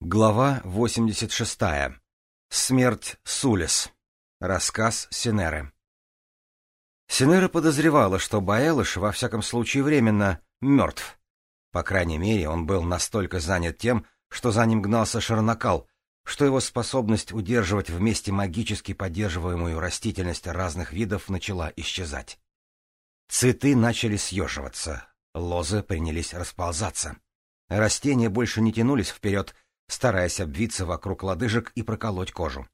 Глава 86. Смерть Сулис. Рассказ Синеры. Синера подозревала, что Баэлыш, во всяком случае, временно мертв. По крайней мере, он был настолько занят тем, что за ним гнался Шарнакал, что его способность удерживать вместе магически поддерживаемую растительность разных видов начала исчезать. Цветы начали съеживаться, лозы принялись расползаться. Растения больше не тянулись вперед — стараясь обвиться вокруг лодыжек и проколоть кожу.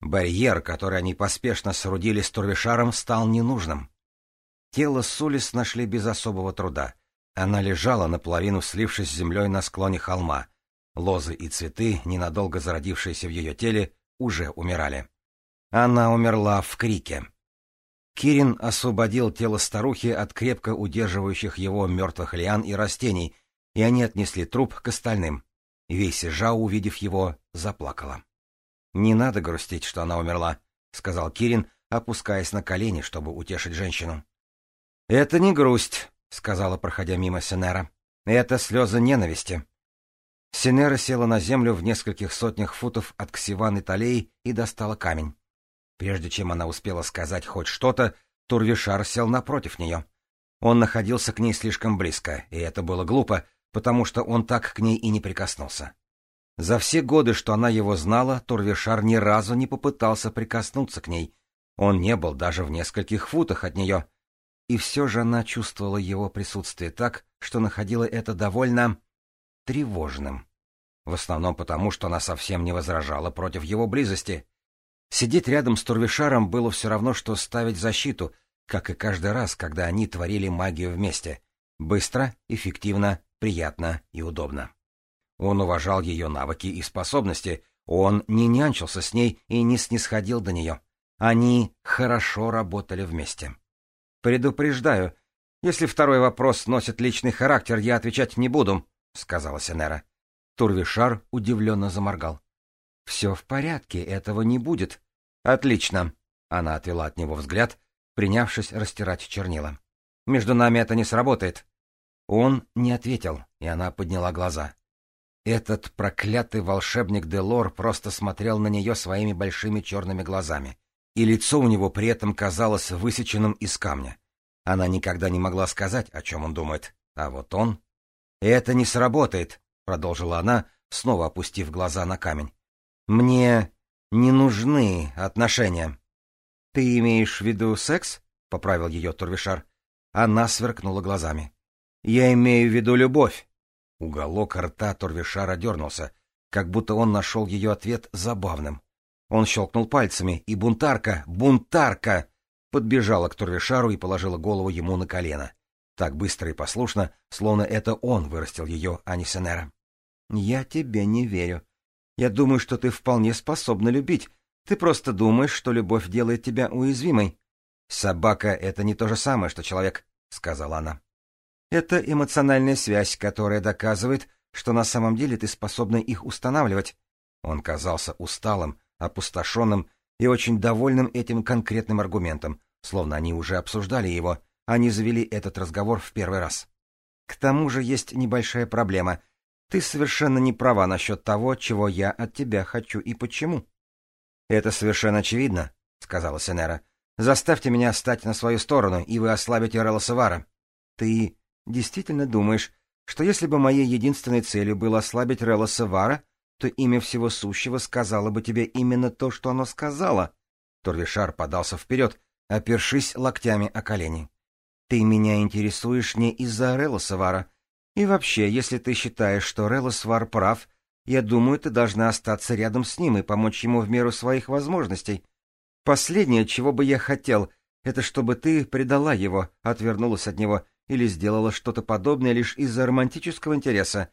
Барьер, который они поспешно соорудили с турвишаром, стал ненужным. Тело Сулис нашли без особого труда. Она лежала наполовину, слившись с землей на склоне холма. Лозы и цветы, ненадолго зародившиеся в ее теле, уже умирали. Она умерла в крике. Кирин освободил тело старухи от крепко удерживающих его мертвых лиан и растений, и они отнесли труп к остальным. Веси Жау, увидев его, заплакала. «Не надо грустить, что она умерла», — сказал Кирин, опускаясь на колени, чтобы утешить женщину. «Это не грусть», — сказала, проходя мимо Сенера. «Это слезы ненависти». Синера села на землю в нескольких сотнях футов от Ксиван и Талей и достала камень. Прежде чем она успела сказать хоть что-то, Турвишар сел напротив нее. Он находился к ней слишком близко, и это было глупо, потому что он так к ней и не прикоснулся. За все годы, что она его знала, Турвишар ни разу не попытался прикоснуться к ней. Он не был даже в нескольких футах от нее. И все же она чувствовала его присутствие так, что находила это довольно тревожным. В основном потому, что она совсем не возражала против его близости. Сидеть рядом с Турвишаром было все равно, что ставить защиту, как и каждый раз, когда они творили магию вместе. Быстро, эффективно приятно и удобно. Он уважал ее навыки и способности, он не нянчился с ней и не снисходил до нее. Они хорошо работали вместе. «Предупреждаю, если второй вопрос носит личный характер, я отвечать не буду», — сказала Сенера. Турвишар удивленно заморгал. «Все в порядке, этого не будет». «Отлично», — она отвела от него взгляд, принявшись растирать чернила. «Между нами это не сработает. Он не ответил, и она подняла глаза. Этот проклятый волшебник Делор просто смотрел на нее своими большими черными глазами, и лицо у него при этом казалось высеченным из камня. Она никогда не могла сказать, о чем он думает, а вот он... «Это не сработает», — продолжила она, снова опустив глаза на камень. «Мне не нужны отношения». «Ты имеешь в виду секс?» — поправил ее Турвишар. Она сверкнула глазами. Я имею в виду любовь. Уголок рта Торвишара дернулся, как будто он нашел ее ответ забавным. Он щелкнул пальцами, и бунтарка, бунтарка! Подбежала к Торвишару и положила голову ему на колено. Так быстро и послушно, словно это он вырастил ее, а не Сенера. «Я тебе не верю. Я думаю, что ты вполне способна любить. Ты просто думаешь, что любовь делает тебя уязвимой». «Собака — это не то же самое, что человек», — сказала она. Это эмоциональная связь, которая доказывает, что на самом деле ты способна их устанавливать. Он казался усталым, опустошенным и очень довольным этим конкретным аргументом, словно они уже обсуждали его, а не завели этот разговор в первый раз. К тому же есть небольшая проблема. Ты совершенно не права насчет того, чего я от тебя хочу и почему. — Это совершенно очевидно, — сказала Сенера. — Заставьте меня стать на свою сторону, и вы ослабите Релла Ты действительно думаешь, что если бы моей единственной целью было ослабить Релла Савара, то имя всего сущего сказала бы тебе именно то, что оно сказала. Торвишар подался вперед, опершись локтями о колени. Ты меня интересуешь не из-за Релла Савара. И вообще, если ты считаешь, что Релла Свар прав, я думаю, ты должна остаться рядом с ним и помочь ему в меру своих возможностей. Последнее, чего бы я хотел, это чтобы ты предала его, отвернулась от него — или сделала что-то подобное лишь из-за романтического интереса,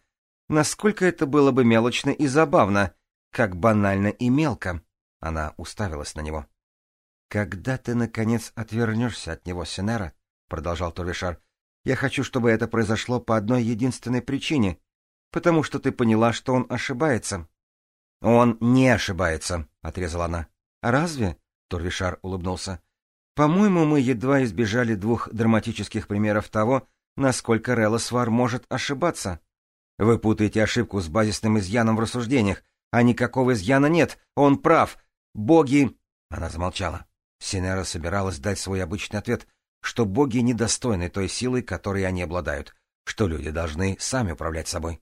насколько это было бы мелочно и забавно, как банально и мелко. Она уставилась на него. «Когда ты, наконец, отвернешься от него, Сенера?» — продолжал Турвишар. «Я хочу, чтобы это произошло по одной единственной причине. Потому что ты поняла, что он ошибается». «Он не ошибается», — отрезала она. «Разве?» — Турвишар улыбнулся. По-моему, мы едва избежали двух драматических примеров того, насколько Релосвар может ошибаться. Вы путаете ошибку с базисным изъяном в рассуждениях, а никакого изъяна нет, он прав. Боги... Она замолчала. Синера собиралась дать свой обычный ответ, что боги недостойны той силы, которой они обладают, что люди должны сами управлять собой.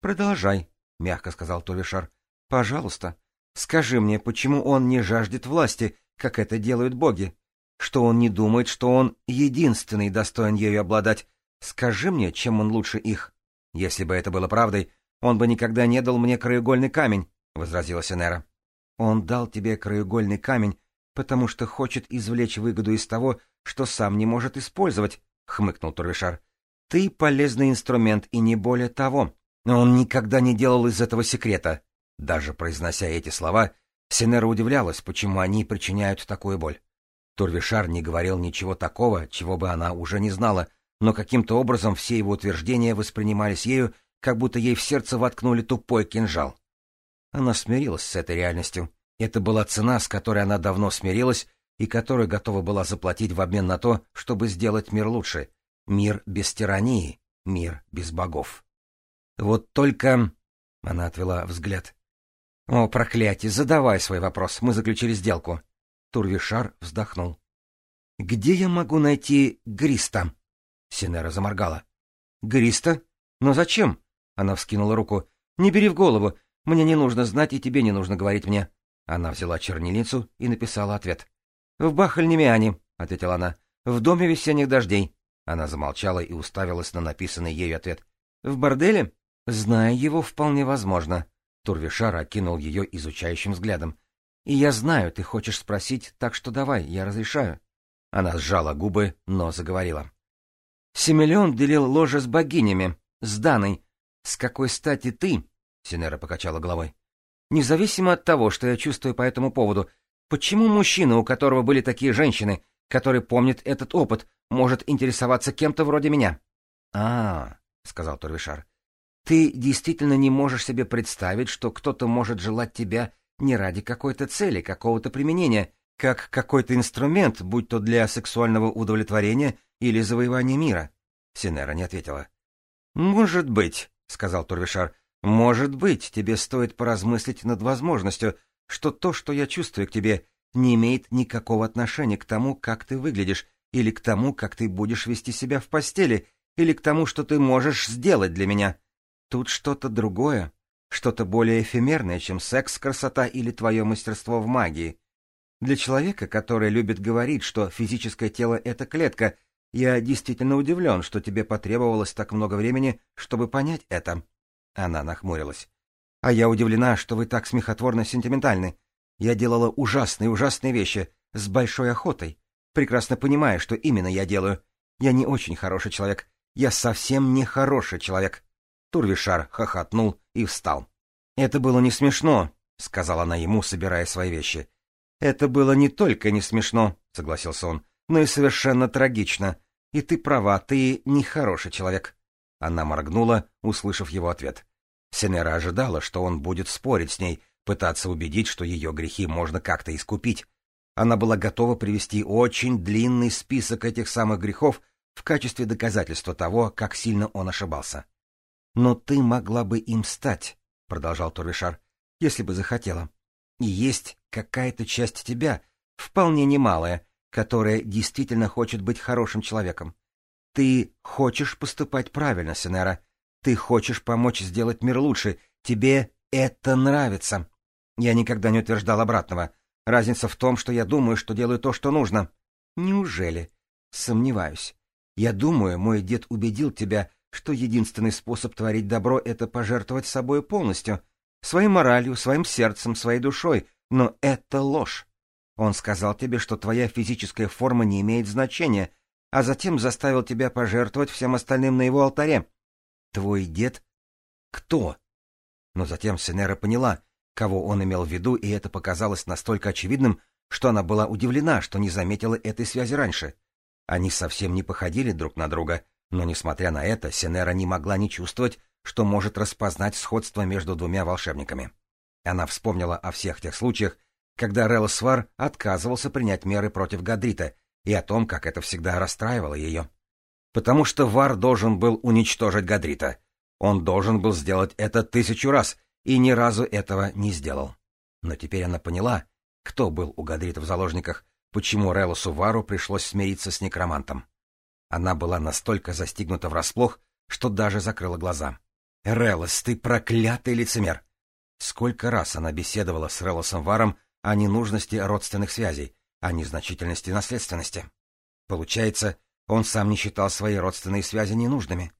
«Продолжай», — мягко сказал Тулишар. «Пожалуйста, скажи мне, почему он не жаждет власти, как это делают боги?» что он не думает, что он единственный достоин ею обладать. Скажи мне, чем он лучше их. Если бы это было правдой, он бы никогда не дал мне краеугольный камень, — возразила Сенера. Он дал тебе краеугольный камень, потому что хочет извлечь выгоду из того, что сам не может использовать, — хмыкнул Турвишар. — Ты полезный инструмент, и не более того. Но он никогда не делал из этого секрета. Даже произнося эти слова, Сенера удивлялась, почему они причиняют такую боль. Турвишар не говорил ничего такого, чего бы она уже не знала, но каким-то образом все его утверждения воспринимались ею, как будто ей в сердце воткнули тупой кинжал. Она смирилась с этой реальностью. Это была цена, с которой она давно смирилась и которую готова была заплатить в обмен на то, чтобы сделать мир лучше. Мир без тирании, мир без богов. Вот только... Она отвела взгляд. «О, проклятие, задавай свой вопрос, мы заключили сделку», Турвишар вздохнул. «Где я могу найти Гриста?» Синера заморгала. «Гриста? Но зачем?» Она вскинула руку. «Не бери в голову. Мне не нужно знать, и тебе не нужно говорить мне». Она взяла чернильницу и написала ответ. «В Бахальнемиане», — ответила она. «В доме весенних дождей». Она замолчала и уставилась на написанный ею ответ. «В борделе?» «Зная его, вполне возможно». Турвишар окинул ее изучающим взглядом. И я знаю, ты хочешь спросить, так что давай, я разрешаю. Она сжала губы, но заговорила. Семелеон делил ложе с богинями, с Даной. С какой стати ты? Синера покачала головой. Независимо от того, что я чувствую по этому поводу, почему мужчина, у которого были такие женщины, который помнит этот опыт, может интересоваться кем-то вроде меня? А, сказал Турвишар. Ты действительно не можешь себе представить, что кто-то может желать тебя не ради какой-то цели, какого-то применения, как какой-то инструмент, будь то для сексуального удовлетворения или завоевания мира. Синера не ответила. «Может быть», — сказал Турвишар, — «может быть, тебе стоит поразмыслить над возможностью, что то, что я чувствую к тебе, не имеет никакого отношения к тому, как ты выглядишь, или к тому, как ты будешь вести себя в постели, или к тому, что ты можешь сделать для меня. Тут что-то другое, что-то более эфемерное, чем секс, красота или твое мастерство в магии. Для человека, который любит говорить, что физическое тело — это клетка, я действительно удивлен, что тебе потребовалось так много времени, чтобы понять это. Она нахмурилась. А я удивлена, что вы так смехотворно сентиментальны. Я делала ужасные-ужасные вещи, с большой охотой, прекрасно понимая, что именно я делаю. Я не очень хороший человек. Я совсем не хороший человек. Турвишар хохотнул и встал. «Это было не смешно», — сказала она ему, собирая свои вещи. «Это было не только не смешно», — согласился он, — «но и совершенно трагично. И ты права, ты нехороший человек». Она моргнула, услышав его ответ. Сенера ожидала, что он будет спорить с ней, пытаться убедить, что ее грехи можно как-то искупить. Она была готова привести очень длинный список этих самых грехов в качестве доказательства того, как сильно он ошибался. Но ты могла бы им стать, — продолжал Турвишар, — если бы захотела. И есть какая-то часть тебя, вполне немалая, которая действительно хочет быть хорошим человеком. Ты хочешь поступать правильно, Синера. Ты хочешь помочь сделать мир лучше. Тебе это нравится. Я никогда не утверждал обратного. Разница в том, что я думаю, что делаю то, что нужно. Неужели? Сомневаюсь. Я думаю, мой дед убедил тебя, что единственный способ творить добро — это пожертвовать собой полностью, своей моралью, своим сердцем, своей душой, но это ложь. Он сказал тебе, что твоя физическая форма не имеет значения, а затем заставил тебя пожертвовать всем остальным на его алтаре. Твой дед? Кто? Но затем Сенера поняла, кого он имел в виду, и это показалось настолько очевидным, что она была удивлена, что не заметила этой связи раньше. Они совсем не походили друг на друга — но, несмотря на это, Сенера не могла не чувствовать, что может распознать сходство между двумя волшебниками. Она вспомнила о всех тех случаях, когда Релосвар отказывался принять меры против Гадрита, и о том, как это всегда расстраивало ее. Потому что Вар должен был уничтожить Гадрита. Он должен был сделать это тысячу раз, и ни разу этого не сделал. Но теперь она поняла, кто был у Гадрита в заложниках, почему Релосу Вару пришлось смириться с некромантом. Она была настолько застигнута врасплох, что даже закрыла глаза. «Релос, ты проклятый лицемер!» Сколько раз она беседовала с Релосом Варом о ненужности родственных связей, о незначительности наследственности. Получается, он сам не считал свои родственные связи ненужными.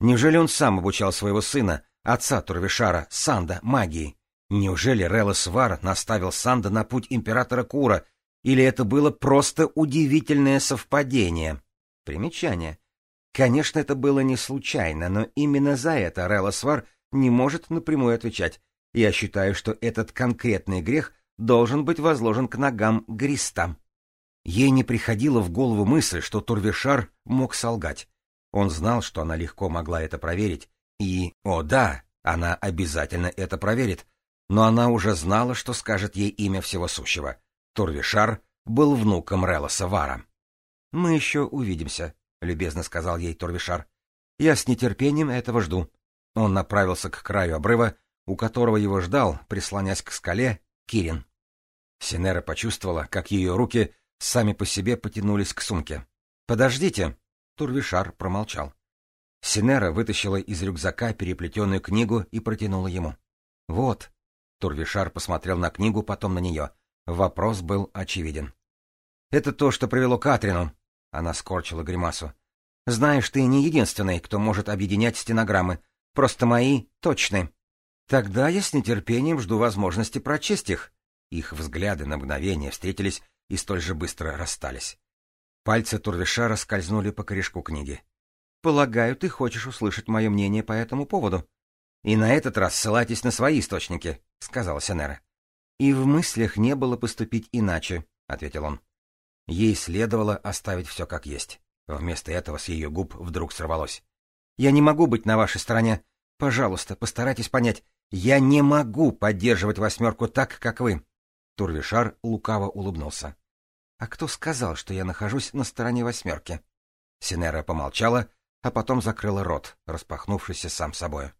Неужели он сам обучал своего сына, отца Турвишара, Санда, магии? Неужели Релос Вар наставил Санда на путь императора Кура, или это было просто удивительное совпадение? Примечание. Конечно, это было не случайно, но именно за это Релла Свар не может напрямую отвечать. Я считаю, что этот конкретный грех должен быть возложен к ногам Гриста. Ей не приходило в голову мысль, что Турвишар мог солгать. Он знал, что она легко могла это проверить, и, о да, она обязательно это проверит, но она уже знала, что скажет ей имя всего сущего. Турвишар был внуком Релоса Савара. Мы еще увидимся, любезно сказал ей Торвишар. Я с нетерпением этого жду. Он направился к краю обрыва, у которого его ждал, прислонясь к скале, Кирин. Синера почувствовала, как ее руки сами по себе потянулись к сумке. «Подождите!» — Турвишар промолчал. Синера вытащила из рюкзака переплетенную книгу и протянула ему. «Вот!» — Турвишар посмотрел на книгу, потом на нее. Вопрос был очевиден. «Это то, что привело Катрину!» Она скорчила гримасу. «Знаешь, ты не единственный, кто может объединять стенограммы. Просто мои точны. Тогда я с нетерпением жду возможности прочесть их». Их взгляды на мгновение встретились и столь же быстро расстались. Пальцы Турвиша раскользнули по корешку книги. «Полагаю, ты хочешь услышать мое мнение по этому поводу. И на этот раз ссылайтесь на свои источники», — сказала Сенера. «И в мыслях не было поступить иначе», — ответил он. Ей следовало оставить все как есть. Вместо этого с ее губ вдруг сорвалось. «Я не могу быть на вашей стороне. Пожалуйста, постарайтесь понять. Я не могу поддерживать восьмерку так, как вы». Турвишар лукаво улыбнулся. «А кто сказал, что я нахожусь на стороне восьмерки?» Синера помолчала, а потом закрыла рот, распахнувшийся сам собой.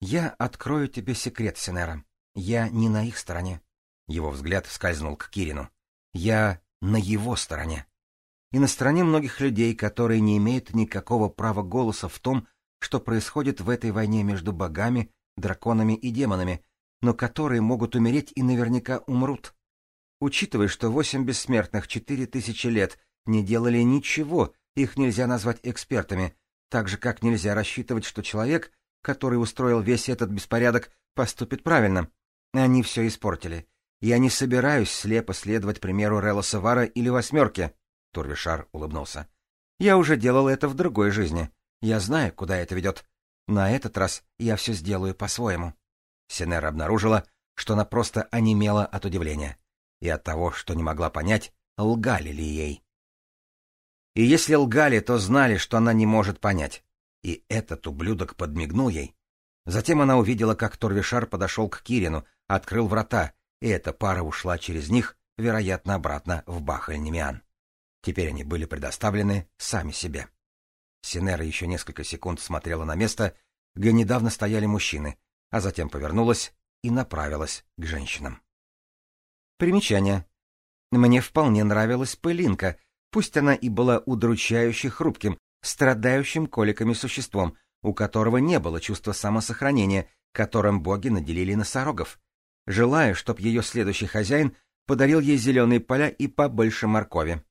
«Я открою тебе секрет, Синера. Я не на их стороне». Его взгляд скользнул к Кирину. «Я на его стороне. И на стороне многих людей, которые не имеют никакого права голоса в том, что происходит в этой войне между богами, драконами и демонами, но которые могут умереть и наверняка умрут. Учитывая, что восемь бессмертных четыре тысячи лет не делали ничего, их нельзя назвать экспертами, так же, как нельзя рассчитывать, что человек, который устроил весь этот беспорядок, поступит правильно. Они все испортили. Я не собираюсь слепо следовать примеру Релла Савара или «восьмерки», — Турвишар улыбнулся. «Я уже делал это в другой жизни. Я знаю, куда это ведет. На этот раз я все сделаю по-своему». Синера обнаружила, что она просто онемела от удивления и от того, что не могла понять, лгали ли ей. И если лгали, то знали, что она не может понять. И этот ублюдок подмигнул ей. Затем она увидела, как Торвишар подошел к Кирину, открыл врата — и эта пара ушла через них, вероятно, обратно в Бахаль-Немиан. Теперь они были предоставлены сами себе. Синера еще несколько секунд смотрела на место, где недавно стояли мужчины, а затем повернулась и направилась к женщинам. Примечание. Мне вполне нравилась пылинка, пусть она и была удручающе хрупким, страдающим коликами существом, у которого не было чувства самосохранения, которым боги наделили носорогов желая, чтоб ее следующий хозяин подарил ей зеленые поля и побольше моркови.